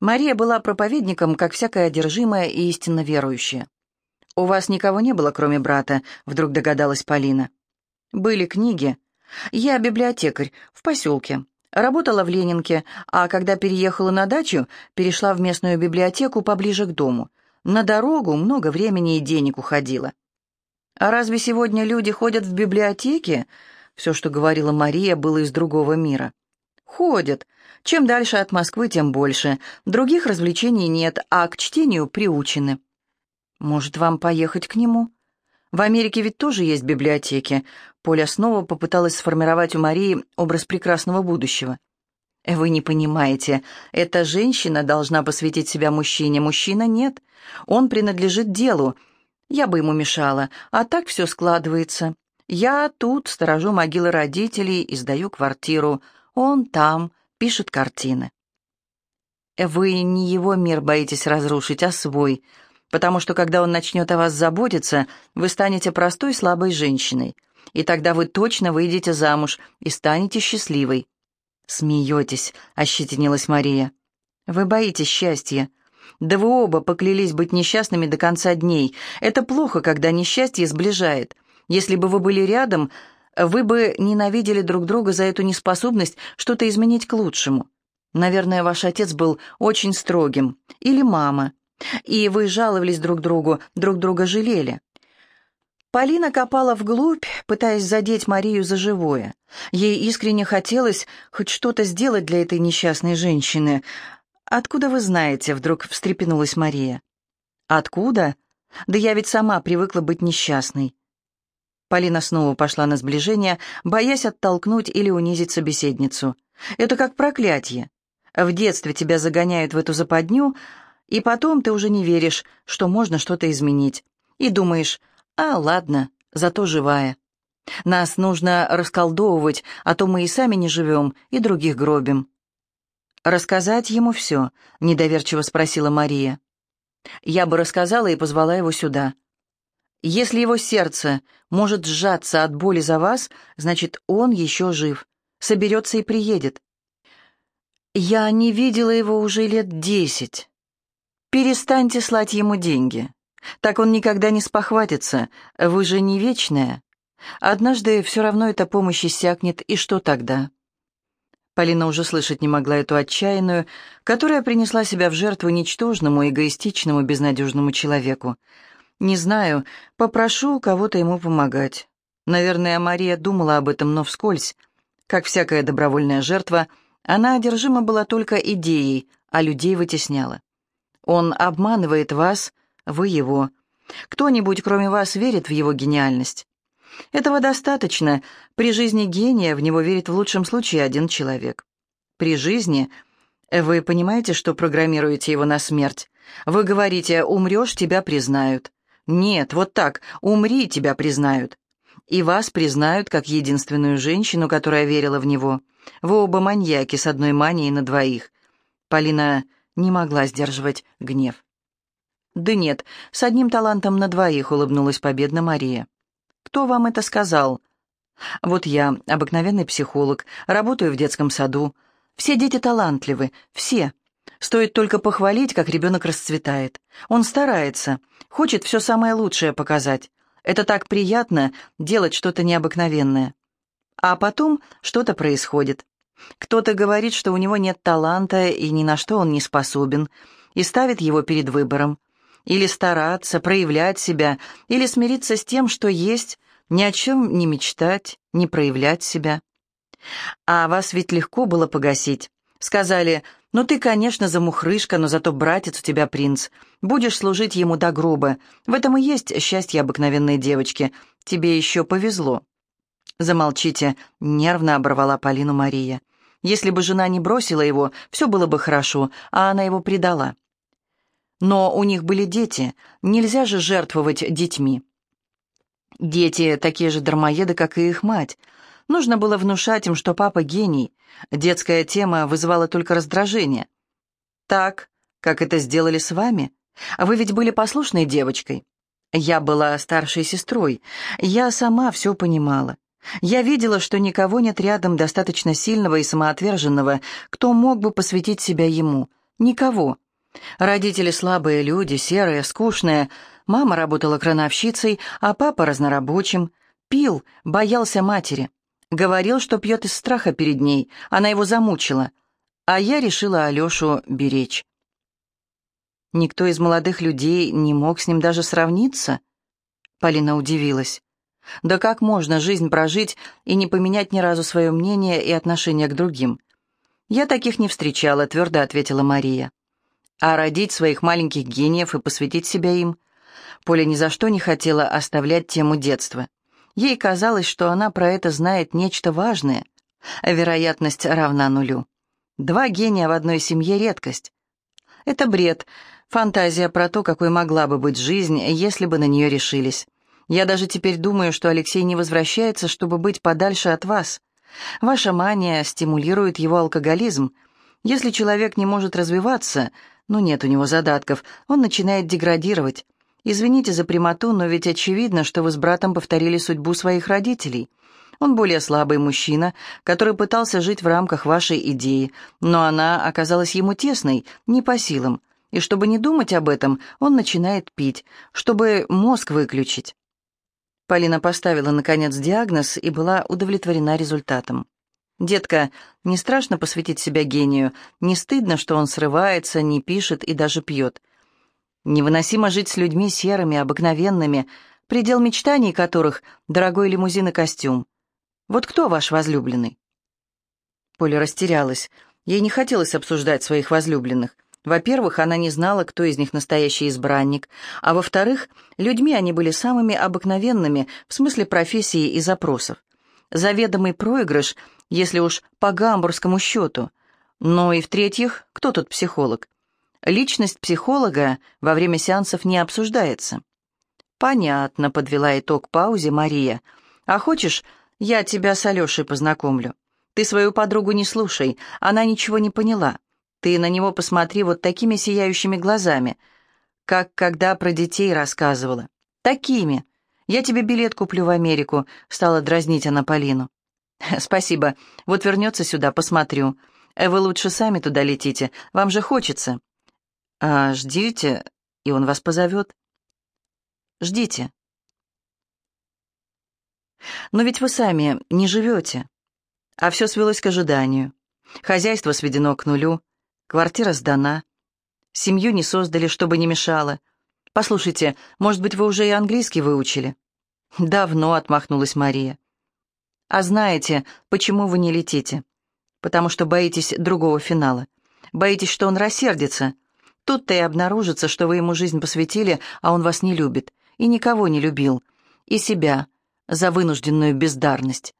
Мария была проповедником, как всякая одержимая и истинно верующая. «У вас никого не было, кроме брата», — вдруг догадалась Полина. «Были книги. Я библиотекарь в поселке. Работала в Ленинке, а когда переехала на дачу, перешла в местную библиотеку поближе к дому. На дорогу много времени и денег уходило». «А разве сегодня люди ходят в библиотеки?» Все, что говорила Мария, было из другого мира. «Ходят. Чем дальше от Москвы, тем больше. Других развлечений нет, а к чтению приучены». «Может, вам поехать к нему?» «В Америке ведь тоже есть библиотеки». Поля снова попыталась сформировать у Марии образ прекрасного будущего. «Вы не понимаете, эта женщина должна посвятить себя мужчине, мужчина нет. Он принадлежит делу. Я бы ему мешала, а так все складывается. Я тут сторожу могилы родителей и сдаю квартиру. Он там пишет картины». «Вы не его мир боитесь разрушить, а свой», потому что когда он начнет о вас заботиться, вы станете простой слабой женщиной, и тогда вы точно выйдете замуж и станете счастливой». «Смеетесь», — ощетинилась Мария. «Вы боитесь счастья. Да вы оба поклялись быть несчастными до конца дней. Это плохо, когда несчастье сближает. Если бы вы были рядом, вы бы ненавидели друг друга за эту неспособность что-то изменить к лучшему. Наверное, ваш отец был очень строгим. Или мама. И вы жаловались друг другу, друг друга жалели. Полина копала вглубь, пытаясь задеть Марию за живое. Ей искренне хотелось хоть что-то сделать для этой несчастной женщины. «Откуда вы знаете?» — вдруг встрепенулась Мария. «Откуда? Да я ведь сама привыкла быть несчастной». Полина снова пошла на сближение, боясь оттолкнуть или унизить собеседницу. «Это как проклятие. В детстве тебя загоняют в эту западню, и потом ты уже не веришь, что можно что-то изменить. И думаешь, а ладно, зато живая. Нас нужно расколдовывать, а то мы и сами не живем, и других гробим. «Рассказать ему все?» — недоверчиво спросила Мария. «Я бы рассказала и позвала его сюда. Если его сердце может сжаться от боли за вас, значит, он еще жив, соберется и приедет. Я не видела его уже лет десять. Перестаньте слать ему деньги. Так он никогда не спохватится. Вы же не вечная. Однажды все равно эта помощь иссякнет, и что тогда?» Полина уже слышать не могла эту отчаянную, которая принесла себя в жертву ничтожному, эгоистичному, безнадежному человеку. «Не знаю, попрошу кого-то ему помогать». Наверное, Мария думала об этом, но вскользь. Как всякая добровольная жертва, она одержима была только идеей, а людей вытесняла. Он обманывает вас, вы его. Кто-нибудь, кроме вас, верит в его гениальность? Этого достаточно. При жизни гения в него верит в лучшем случае один человек. При жизни вы понимаете, что программируете его на смерть? Вы говорите «умрешь, тебя признают». Нет, вот так «умри, тебя признают». И вас признают как единственную женщину, которая верила в него. Вы оба маньяки с одной манией на двоих. Полина не могла сдерживать гнев. «Да нет, с одним талантом на двоих», — улыбнулась победно Мария. «Кто вам это сказал?» «Вот я, обыкновенный психолог, работаю в детском саду. Все дети талантливы, все. Стоит только похвалить, как ребенок расцветает. Он старается, хочет все самое лучшее показать. Это так приятно делать что-то необыкновенное. А потом что-то происходит. Кто-то говорит, что у него нет таланта и ни на что он не способен, и ставит его перед выбором. Или стараться, проявлять себя, или смириться с тем, что есть, ни о чем не мечтать, не проявлять себя. А вас ведь легко было погасить. Сказали, ну ты, конечно, замухрышка, но зато братец у тебя принц. Будешь служить ему до гроба. В этом и есть счастье обыкновенной девочки. Тебе еще повезло. «Замолчите», — нервно оборвала Полину Мария. Если бы жена не бросила его, все было бы хорошо, а она его предала. Но у них были дети, нельзя же жертвовать детьми. Дети такие же дармоеды, как и их мать. Нужно было внушать им, что папа гений. Детская тема вызывала только раздражение. Так, как это сделали с вами? Вы ведь были послушной девочкой. Я была старшей сестрой. Я сама все понимала. Я видела, что никого нет рядом достаточно сильного и самоотверженного, кто мог бы посвятить себя ему, Никого. Родители слабые люди, серые, скучные. Мама работала крановщицей, а папа разнорабочим. Пил, боялся матери. Говорил, что пьет из страха перед ней. Она его замучила. А я решила Алешу беречь. Никто из молодых людей не мог с ним даже сравниться. Полина удивилась. Да как можно жизнь прожить и не поменять ни разу свое мнение и отношение к другим? Я таких не встречала, твердо ответила Мария. А родить своих маленьких гениев и посвятить себя им? Поля ни за что не хотела оставлять тему детства. Ей казалось, что она про это знает нечто важное. Вероятность равна нулю. Два гения в одной семье — редкость. Это бред, фантазия про то, какой могла бы быть жизнь, если бы на нее решились. Я даже теперь думаю, что Алексей не возвращается, чтобы быть подальше от вас. Ваша мания стимулирует его алкоголизм. Если человек не может развиваться, ну нет у него задатков, он начинает деградировать. Извините за прямоту, но ведь очевидно, что вы с братом повторили судьбу своих родителей. Он более слабый мужчина, который пытался жить в рамках вашей идеи, но она оказалась ему тесной, не по силам. И чтобы не думать об этом, он начинает пить, чтобы мозг выключить. Полина поставила, наконец, диагноз и была удовлетворена результатом. «Детка, не страшно посвятить себя гению, не стыдно, что он срывается, не пишет и даже пьет. Невыносимо жить с людьми серыми, обыкновенными, предел мечтаний которых — дорогой лимузин и костюм. Вот кто ваш возлюбленный?» Поля растерялась. Ей не хотелось обсуждать своих возлюбленных. Во-первых, она не знала, кто из них настоящий избранник, а во-вторых, людьми они были самыми обыкновенными в смысле профессии и запросов. Заведомый проигрыш, если уж по гамбургскому счету. Но и в-третьих, кто тут психолог? Личность психолога во время сеансов не обсуждается. «Понятно», — подвела итог паузе Мария. «А хочешь, я тебя с Алешей познакомлю? Ты свою подругу не слушай, она ничего не поняла. Ты на него посмотри вот такими сияющими глазами, как когда про детей рассказывала. Такими. Я тебе билет куплю в Америку», — стала дразнить она Полину. «Спасибо. Вот вернется сюда, посмотрю. Вы лучше сами туда летите. Вам же хочется». «А ждите, и он вас позовет». «Ждите». «Но ведь вы сами не живете». А все свелось к ожиданию. Хозяйство сведено к нулю. Квартира сдана. Семью не создали, чтобы не мешало. Послушайте, может быть, вы уже и английский выучили?» «Давно», — отмахнулась Мария. «А знаете, почему вы не летите? Потому что боитесь другого финала. Боитесь, что он рассердится. Тут-то и обнаружится, что вы ему жизнь посвятили, а он вас не любит. И никого не любил. И себя. За вынужденную бездарность.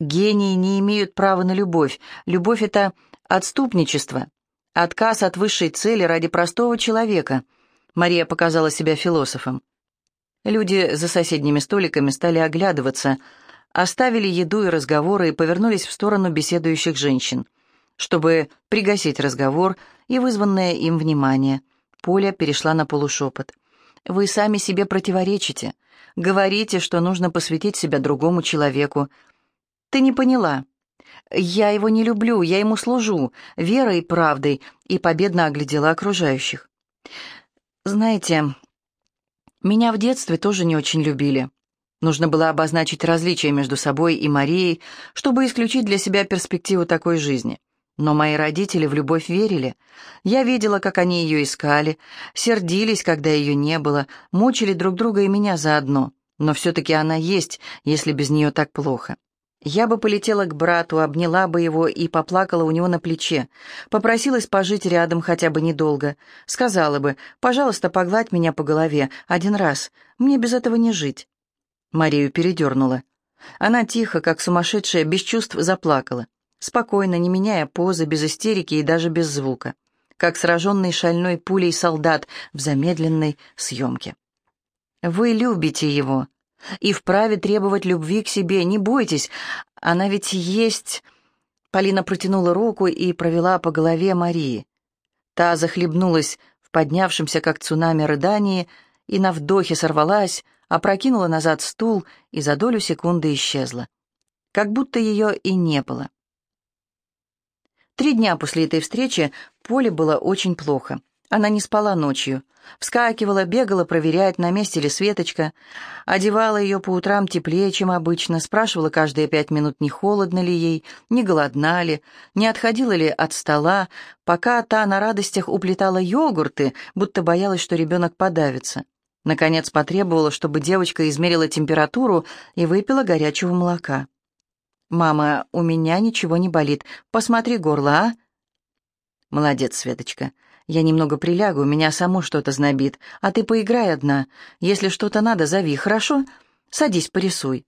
Гении не имеют права на любовь. Любовь — это Отступничество. Отказ от высшей цели ради простого человека. Мария показала себя философом. Люди за соседними столиками стали оглядываться, оставили еду и разговоры и повернулись в сторону беседующих женщин. Чтобы пригасить разговор и вызванное им внимание, Поля перешла на полушепот. «Вы сами себе противоречите. Говорите, что нужно посвятить себя другому человеку. Ты не поняла. «Я его не люблю, я ему служу, верой и правдой», и победно оглядела окружающих. «Знаете, меня в детстве тоже не очень любили. Нужно было обозначить различия между собой и Марией, чтобы исключить для себя перспективу такой жизни. Но мои родители в любовь верили. Я видела, как они ее искали, сердились, когда ее не было, мучили друг друга и меня заодно. Но все-таки она есть, если без нее так плохо. Я бы полетела к брату, обняла бы его и поплакала у него на плече. Попросилась пожить рядом хотя бы недолго. Сказала бы, пожалуйста, погладь меня по голове один раз. Мне без этого не жить. Марию передернула. Она тихо, как сумасшедшая, без чувств заплакала. Спокойно, не меняя позы, без истерики и даже без звука. Как сраженный шальной пулей солдат в замедленной съемке. «Вы любите его», и вправе требовать любви к себе. Не бойтесь, она ведь есть...» Полина протянула руку и провела по голове Марии. Та захлебнулась в поднявшемся, как цунами, рыдании и на вдохе сорвалась, опрокинула назад стул и за долю секунды исчезла. Как будто ее и не было. Три дня после этой встречи Поле было очень плохо. Она не спала ночью. Вскакивала, бегала проверять, на месте ли Светочка. Одевала ее по утрам теплее, чем обычно, спрашивала каждые пять минут, не холодно ли ей, не голодна ли, не отходила ли от стола, пока та на радостях уплетала йогурты, будто боялась, что ребенок подавится. Наконец потребовала, чтобы девочка измерила температуру и выпила горячего молока. «Мама, у меня ничего не болит. Посмотри горло, а?» «Молодец, Светочка. Я немного прилягу, меня само что-то знобит. А ты поиграй одна. Если что-то надо, зови, хорошо? Садись, порисуй».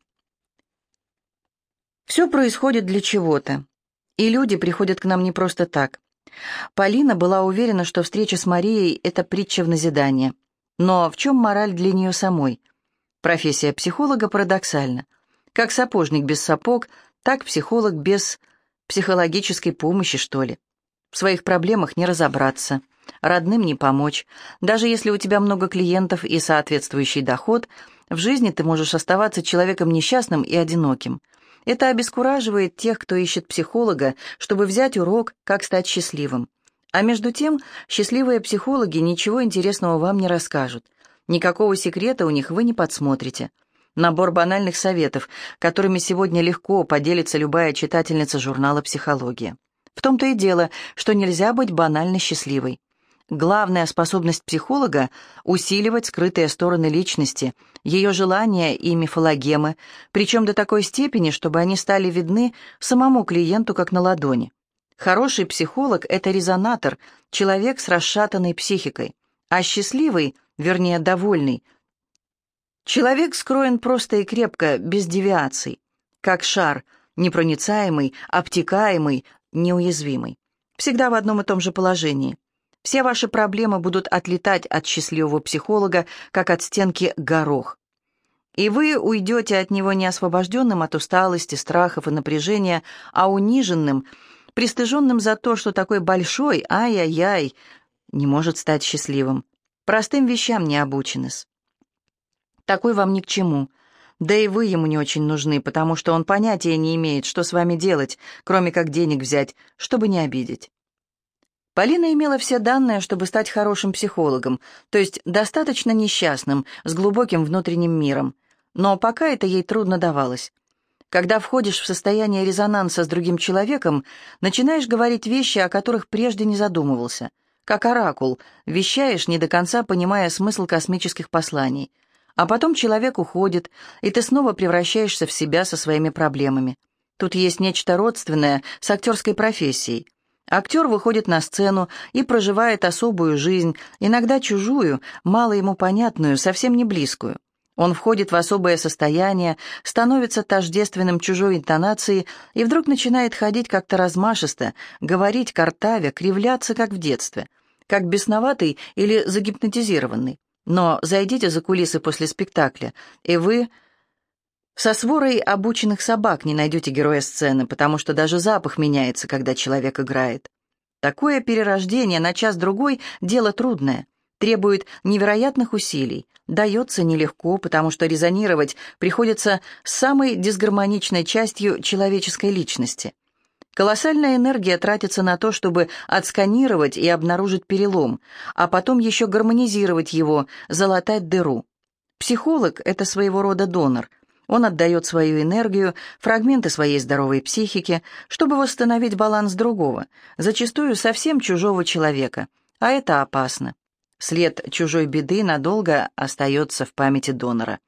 Все происходит для чего-то. И люди приходят к нам не просто так. Полина была уверена, что встреча с Марией — это притча в назидание. Но в чем мораль для нее самой? Профессия психолога парадоксальна. Как сапожник без сапог, так психолог без психологической помощи, что ли. В своих проблемах не разобраться, родным не помочь. Даже если у тебя много клиентов и соответствующий доход, в жизни ты можешь оставаться человеком несчастным и одиноким. Это обескураживает тех, кто ищет психолога, чтобы взять урок, как стать счастливым. А между тем, счастливые психологи ничего интересного вам не расскажут. Никакого секрета у них вы не подсмотрите. Набор банальных советов, которыми сегодня легко поделится любая читательница журнала «Психология». В том-то и дело, что нельзя быть банально счастливой. Главная способность психолога – усиливать скрытые стороны личности, ее желания и мифологемы, причем до такой степени, чтобы они стали видны самому клиенту как на ладони. Хороший психолог – это резонатор, человек с расшатанной психикой, а счастливый, вернее, довольный – Человек скроен просто и крепко, без девиаций, как шар, непроницаемый, обтекаемый, неуязвимый. Всегда в одном и том же положении. Все ваши проблемы будут отлетать от счастливого психолога, как от стенки горох. И вы уйдете от него не освобожденным от усталости, страхов и напряжения, а униженным, пристыженным за то, что такой большой, ай-яй-яй, не может стать счастливым. Простым вещам не обученность. Такой вам ни к чему. Да и вы ему не очень нужны, потому что он понятия не имеет, что с вами делать, кроме как денег взять, чтобы не обидеть. Полина имела все данные, чтобы стать хорошим психологом, то есть достаточно несчастным, с глубоким внутренним миром. Но пока это ей трудно давалось. Когда входишь в состояние резонанса с другим человеком, начинаешь говорить вещи, о которых прежде не задумывался. Как оракул, вещаешь, не до конца понимая смысл космических посланий – а потом человек уходит, и ты снова превращаешься в себя со своими проблемами. Тут есть нечто родственное с актерской профессией. Актер выходит на сцену и проживает особую жизнь, иногда чужую, мало ему понятную, совсем не близкую. Он входит в особое состояние, становится тождественным чужой интонацией и вдруг начинает ходить как-то размашисто, говорить картавя, кривляться, как в детстве, как бесноватый или загипнотизированный. Но зайдите за кулисы после спектакля, и вы со сворой обученных собак не найдете героя сцены, потому что даже запах меняется, когда человек играет. Такое перерождение на час-другой – дело трудное, требует невероятных усилий, дается нелегко, потому что резонировать приходится с самой дисгармоничной частью человеческой личности – Колоссальная энергия тратится на то, чтобы отсканировать и обнаружить перелом, а потом еще гармонизировать его, залатать дыру. Психолог – это своего рода донор. Он отдает свою энергию, фрагменты своей здоровой психики, чтобы восстановить баланс другого, зачастую совсем чужого человека. А это опасно. След чужой беды надолго остается в памяти донора.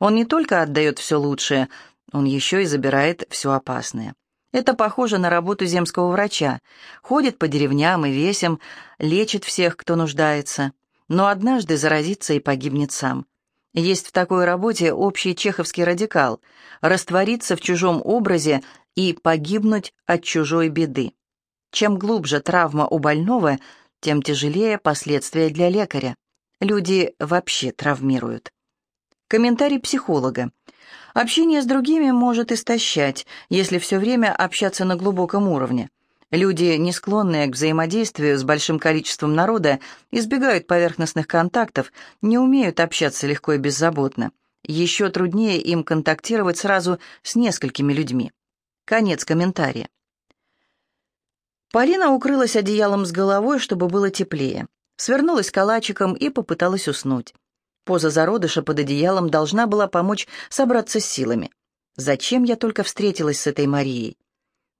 Он не только отдает все лучшее, он еще и забирает все опасное. Это похоже на работу земского врача. Ходит по деревням и весям, лечит всех, кто нуждается. Но однажды заразится и погибнет сам. Есть в такой работе общий чеховский радикал – раствориться в чужом образе и погибнуть от чужой беды. Чем глубже травма у больного, тем тяжелее последствия для лекаря. Люди вообще травмируют. Комментарий психолога. Общение с другими может истощать, если все время общаться на глубоком уровне. Люди, не склонные к взаимодействию с большим количеством народа, избегают поверхностных контактов, не умеют общаться легко и беззаботно. Еще труднее им контактировать сразу с несколькими людьми. Конец комментария. Полина укрылась одеялом с головой, чтобы было теплее. Свернулась калачиком и попыталась уснуть. Поза зародыша под одеялом должна была помочь собраться с силами. Зачем я только встретилась с этой Марией?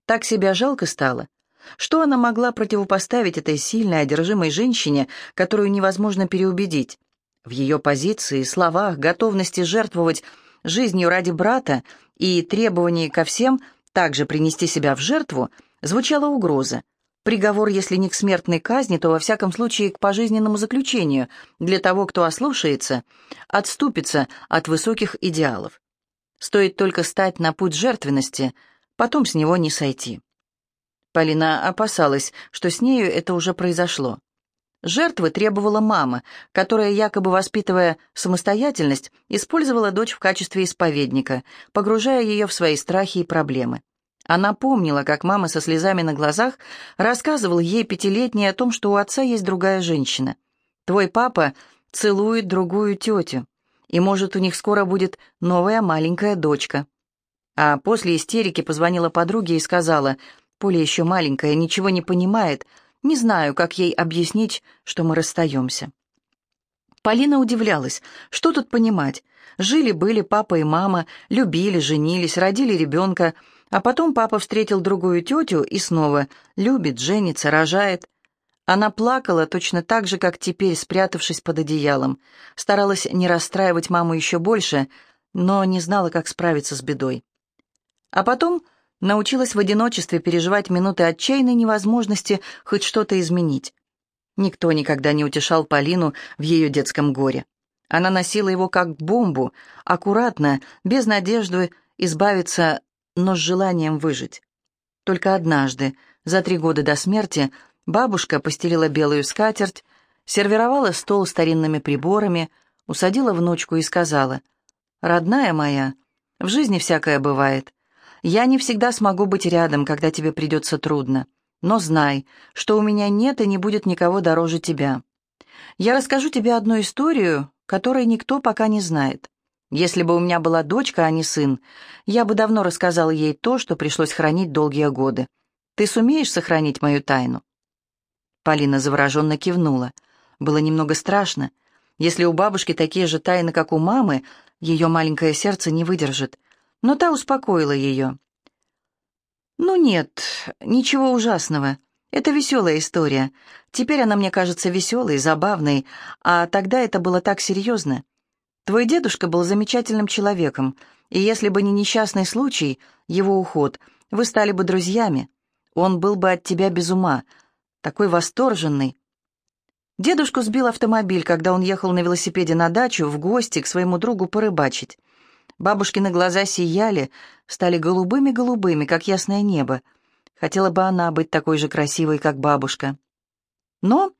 Так себя жалко стало. Что она могла противопоставить этой сильной, одержимой женщине, которую невозможно переубедить? В ее позиции, словах, готовности жертвовать жизнью ради брата и требовании ко всем также принести себя в жертву, звучала угроза. Приговор, если не к смертной казни, то во всяком случае к пожизненному заключению для того, кто ослушается, отступится от высоких идеалов. Стоит только стать на путь жертвенности, потом с него не сойти. Полина опасалась, что с нею это уже произошло. Жертвы требовала мама, которая, якобы воспитывая самостоятельность, использовала дочь в качестве исповедника, погружая ее в свои страхи и проблемы. Она помнила, как мама со слезами на глазах рассказывала ей пятилетней о том, что у отца есть другая женщина. «Твой папа целует другую тетю, и, может, у них скоро будет новая маленькая дочка». А после истерики позвонила подруге и сказала, «Поля еще маленькая, ничего не понимает, не знаю, как ей объяснить, что мы расстаемся». Полина удивлялась, что тут понимать. Жили-были папа и мама, любили, женились, родили ребенка, а потом папа встретил другую тетю и снова любит, женится, рожает. Она плакала точно так же, как теперь, спрятавшись под одеялом. Старалась не расстраивать маму еще больше, но не знала, как справиться с бедой. А потом научилась в одиночестве переживать минуты отчаянной невозможности хоть что-то изменить. Никто никогда не утешал Полину в ее детском горе. Она носила его как бомбу, аккуратно, без надежды избавиться, но с желанием выжить. Только однажды, за три года до смерти, бабушка постелила белую скатерть, сервировала стол старинными приборами, усадила внучку и сказала, «Родная моя, в жизни всякое бывает. Я не всегда смогу быть рядом, когда тебе придется трудно. Но знай, что у меня нет и не будет никого дороже тебя. Я расскажу тебе одну историю, которой никто пока не знает. Если бы у меня была дочка, а не сын, я бы давно рассказала ей то, что пришлось хранить долгие годы. Ты сумеешь сохранить мою тайну?» Полина завороженно кивнула. Было немного страшно. Если у бабушки такие же тайны, как у мамы, ее маленькое сердце не выдержит но та успокоила ее. «Ну нет, ничего ужасного. Это веселая история. Теперь она мне кажется веселой, забавной, а тогда это было так серьезно. Твой дедушка был замечательным человеком, и если бы не несчастный случай, его уход, вы стали бы друзьями. Он был бы от тебя без ума, такой восторженный». Дедушку сбил автомобиль, когда он ехал на велосипеде на дачу в гости к своему другу порыбачить. Бабушкины глаза сияли, стали голубыми-голубыми, как ясное небо. Хотела бы она быть такой же красивой, как бабушка. Но,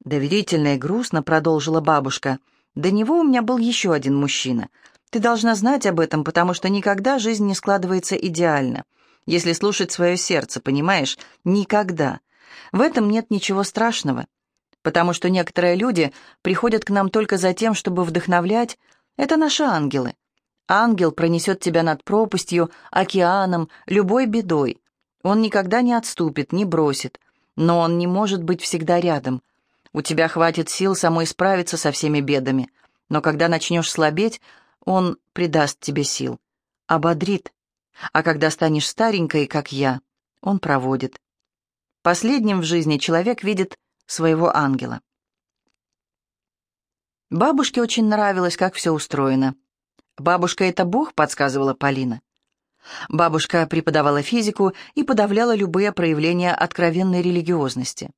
доверительно и грустно продолжила бабушка, до него у меня был еще один мужчина. Ты должна знать об этом, потому что никогда жизнь не складывается идеально. Если слушать свое сердце, понимаешь? Никогда. В этом нет ничего страшного. Потому что некоторые люди приходят к нам только за тем, чтобы вдохновлять. Это наши ангелы. Ангел пронесет тебя над пропастью, океаном, любой бедой. Он никогда не отступит, не бросит, но он не может быть всегда рядом. У тебя хватит сил самой справиться со всеми бедами, но когда начнешь слабеть, он придаст тебе сил, ободрит. А когда станешь старенькой, как я, он проводит. Последним в жизни человек видит своего ангела. Бабушке очень нравилось, как все устроено. «Бабушка — это Бог», — подсказывала Полина. Бабушка преподавала физику и подавляла любые проявления откровенной религиозности.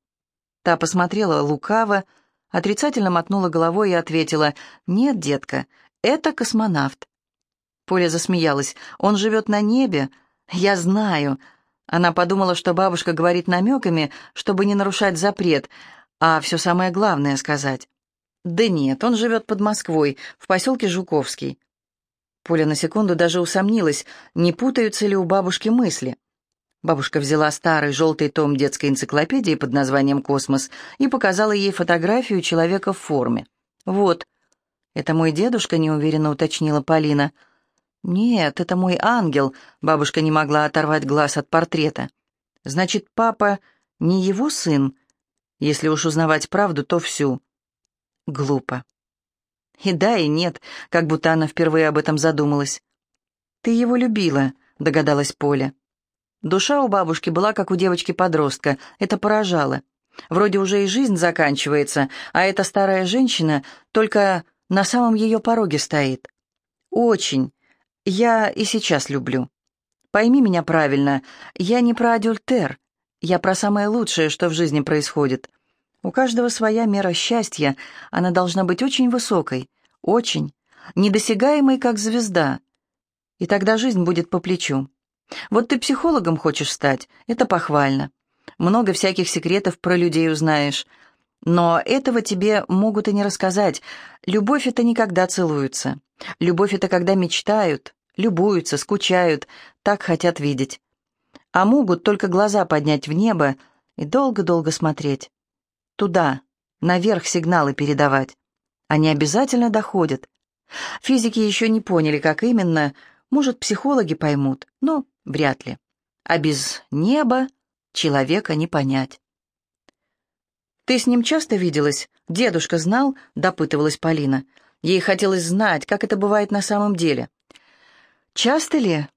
Та посмотрела лукаво, отрицательно мотнула головой и ответила, «Нет, детка, это космонавт». Поля засмеялась. «Он живет на небе? Я знаю». Она подумала, что бабушка говорит намеками, чтобы не нарушать запрет, а все самое главное сказать. «Да нет, он живет под Москвой, в поселке Жуковский. Поля на секунду даже усомнилась, не путаются ли у бабушки мысли. Бабушка взяла старый желтый том детской энциклопедии под названием «Космос» и показала ей фотографию человека в форме. «Вот, это мой дедушка», — неуверенно уточнила Полина. «Нет, это мой ангел», — бабушка не могла оторвать глаз от портрета. «Значит, папа Не его сын? Если уж узнавать правду, то всю. Глупо. И да, и нет, как будто она впервые об этом задумалась. «Ты его любила», — догадалась Поля. Душа у бабушки была как у девочки-подростка, это поражало. Вроде уже и жизнь заканчивается, а эта старая женщина только на самом ее пороге стоит. Очень. Я и сейчас люблю. Пойми меня правильно, я не про адюльтер, я про самое лучшее, что в жизни происходит. У каждого своя мера счастья, она должна быть очень высокой, очень, недосягаемой, как звезда. И тогда жизнь будет по плечу. Вот ты психологом хочешь стать, это похвально. Много всяких секретов про людей узнаешь. Но этого тебе могут и не рассказать. Любовь — это не когда целуются. Любовь — это когда мечтают, любуются, скучают, так хотят видеть. А могут только глаза поднять в небо и долго-долго смотреть. Туда, наверх сигналы передавать. Они обязательно доходят. Физики еще не поняли, как именно, может, психологи поймут, но вряд ли. А без неба человека не понять. «Ты с ним часто виделась? Дедушка знал?» — допытывалась Полина. Ей хотелось знать, как это бывает на самом деле. «Часто ли?»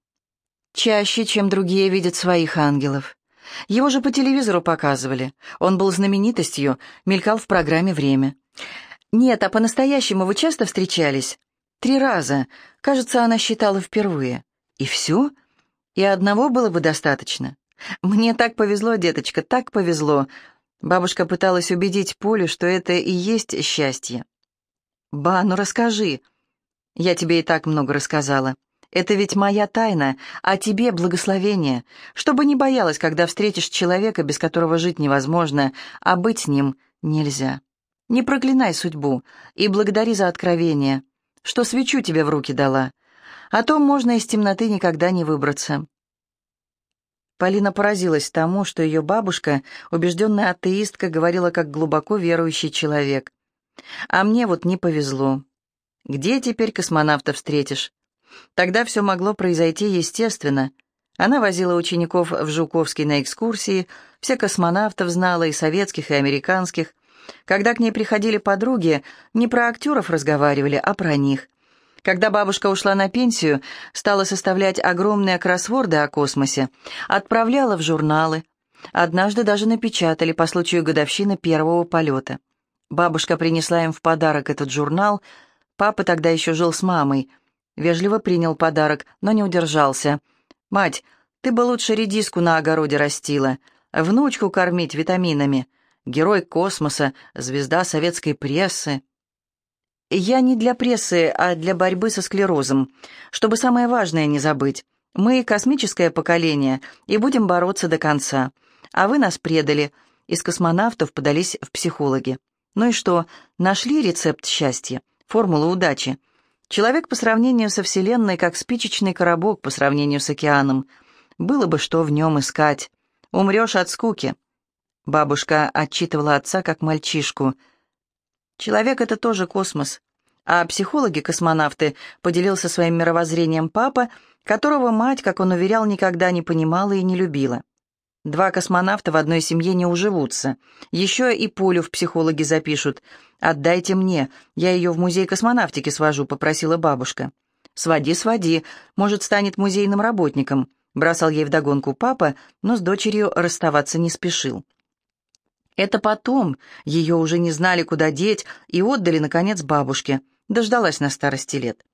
«Чаще, чем другие видят своих ангелов. Его же по телевизору показывали. Он был знаменитостью, мелькал в программе «Время». «Нет, а по-настоящему вы часто встречались?» «Три раза. Кажется, она считала впервые». «И все?» «И одного было бы достаточно?» «Мне так повезло, деточка, так повезло». Бабушка пыталась убедить Полю, что это и есть счастье. «Ба, ну расскажи». «Я тебе и так много рассказала. Это ведь моя тайна, а тебе благословение, чтобы не боялась, когда встретишь человека, без которого жить невозможно, а быть с ним нельзя. Не проклинай судьбу и благодари за откровение, что свечу тебе в руки дала, а то можно из темноты никогда не выбраться. Полина поразилась тому, что ее бабушка, убежденная атеистка, говорила как глубоко верующий человек. «А мне вот не повезло. Где теперь космонавта встретишь?» Тогда все могло произойти естественно. Она возила учеников в Жуковский на экскурсии, все космонавтов знала, и советских, и американских. Когда к ней приходили подруги, не про актеров разговаривали, а про них – когда бабушка ушла на пенсию, стала составлять огромные кроссворды о космосе, отправляла в журналы. Однажды даже напечатали по случаю годовщины первого полета. Бабушка принесла им в подарок этот журнал. Папа тогда еще жил с мамой. Вежливо принял подарок, но не удержался. «Мать, ты бы лучше редиску на огороде растила, внучку кормить витаминами. Герой космоса, звезда советской прессы». Я не для прессы, а для борьбы со склерозом, чтобы самое важное не забыть. Мы космическое поколение и будем бороться до конца. А вы нас предали. Из космонавтов подались в психологи. Ну и что, нашли рецепт счастья, формулу удачи? Человек по сравнению со Вселенной, как спичечный коробок по сравнению с океаном. Было бы что в нем искать. Умрешь от скуки. Бабушка отчитывала отца как мальчишку – Человек — это тоже космос. А психологи-космонавты поделился своим мировоззрением папа, которого мать, как он уверял, никогда не понимала и не любила. Два космонавта в одной семье не уживутся. Еще и Полю в психологи запишут. «Отдайте мне, я ее в музей космонавтики свожу», — попросила бабушка. «Своди, своди, может, станет музейным работником», — бросал ей вдогонку папа, но с дочерью расставаться не спешил. Это потом ее уже не знали, куда деть, и отдали, наконец, бабушке. Дождалась на старости лет.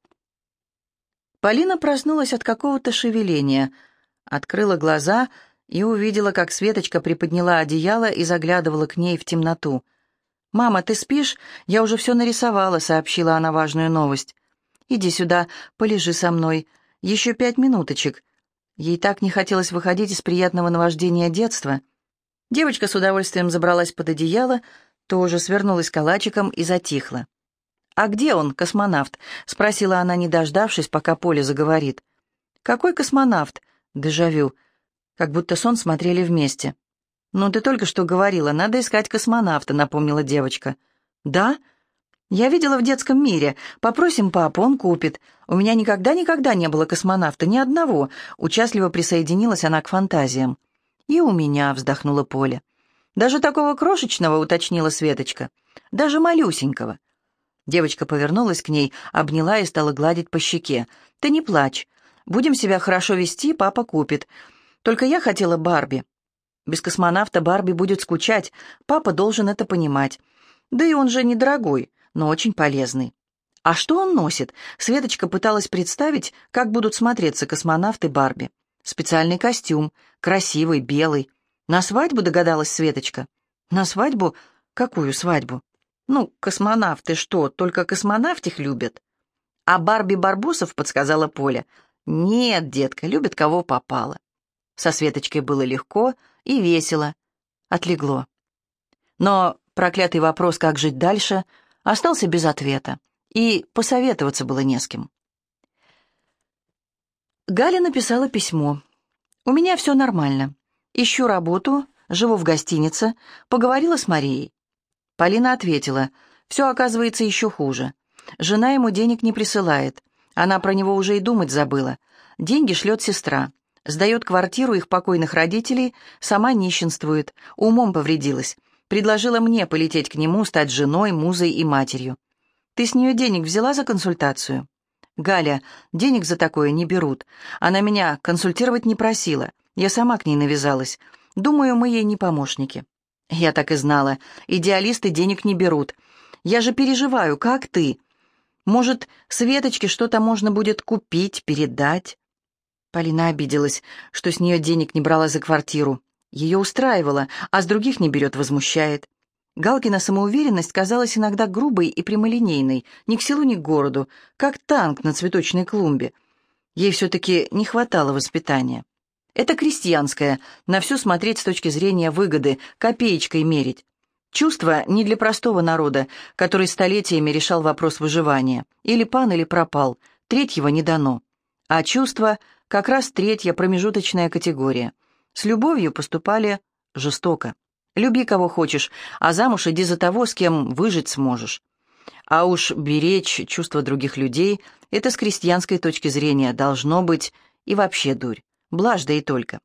Полина проснулась от какого-то шевеления, открыла глаза и увидела, как Светочка приподняла одеяло и заглядывала к ней в темноту. «Мама, ты спишь? Я уже все нарисовала», — сообщила она важную новость. «Иди сюда, полежи со мной. Еще пять минуточек». Ей так не хотелось выходить из приятного наваждения детства — Девочка с удовольствием забралась под одеяло, тоже свернулась калачиком и затихла. «А где он, космонавт?» — спросила она, не дождавшись, пока Поля заговорит. «Какой космонавт?» «Дежавю». Как будто сон смотрели вместе. «Ну, ты только что говорила, надо искать космонавта», — напомнила девочка. «Да?» «Я видела в детском мире. Попросим папу, он купит. У меня никогда-никогда не было космонавта, ни одного», — участливо присоединилась она к фантазиям. «И у меня», — вздохнула Поля. «Даже такого крошечного», — уточнила Светочка. «Даже малюсенького». Девочка повернулась к ней, обняла и стала гладить по щеке. «Ты не плачь. Будем себя хорошо вести, папа купит. Только я хотела Барби. Без космонавта Барби будет скучать, папа должен это понимать. Да и он же недорогой, но очень полезный. А что он носит? Светочка пыталась представить, как будут смотреться космонавты Барби. Специальный костюм, красивый, белый. На свадьбу догадалась Светочка. На свадьбу? Какую свадьбу? Ну, космонавты что, только космонавтих любят? А Барби Барбусов, подсказала Поля. Нет, детка, любит кого попало. Со Светочкой было легко и весело. Отлегло. Но проклятый вопрос, как жить дальше, остался без ответа, и посоветоваться было не с кем. Галя написала письмо. «У меня все нормально. Ищу работу, живу в гостинице, поговорила с Марией». Полина ответила, «Все оказывается еще хуже. Жена ему денег не присылает. Она про него уже и думать забыла. Деньги шлет сестра. Сдает квартиру их покойных родителей, сама нищенствует, умом повредилась. Предложила мне полететь к нему, стать женой, музой и матерью. Ты с нее денег взяла за консультацию? Галя, денег за такое не берут. Она меня консультировать не просила. Я сама к ней навязалась. Думаю, мы ей не помощники. Я так и знала. Идеалисты денег не берут. Я же переживаю, как ты. Может, Светочке что-то можно будет купить, передать? Полина обиделась, что с нее денег не брала за квартиру. Ее устраивало, а с других не берет, возмущает. Галкина самоуверенность казалась иногда грубой и прямолинейной, ни к селу, ни к городу, как танк на цветочной клумбе. Ей все-таки не хватало воспитания. Это крестьянское, на все смотреть с точки зрения выгоды, копеечкой мерить. Чувство не для простого народа, который столетиями решал вопрос выживания. Или пан, или пропал, третьего не дано. А чувство как раз третья промежуточная категория. С любовью поступали жестоко. Люби кого хочешь, а замуж иди за того, с кем выжить сможешь. А уж беречь чувства других людей — это с крестьянской точки зрения должно быть и вообще дурь. Блажь да и только.